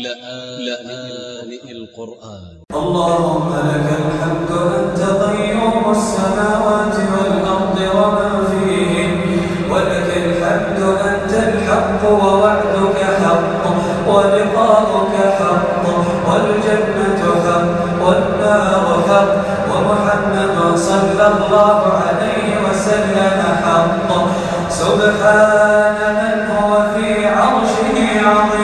لآن القرآن. اللهم لك الحمد أنت قيوم السماوات والأرض ومن فيهن. ولك الحمد أنت الحق ووعدك حق ولقاؤك حق والجنة حق والنار حق. ومحمد صلى الله عليه وسلم حق. سبحان من هو في عرشه عظيم.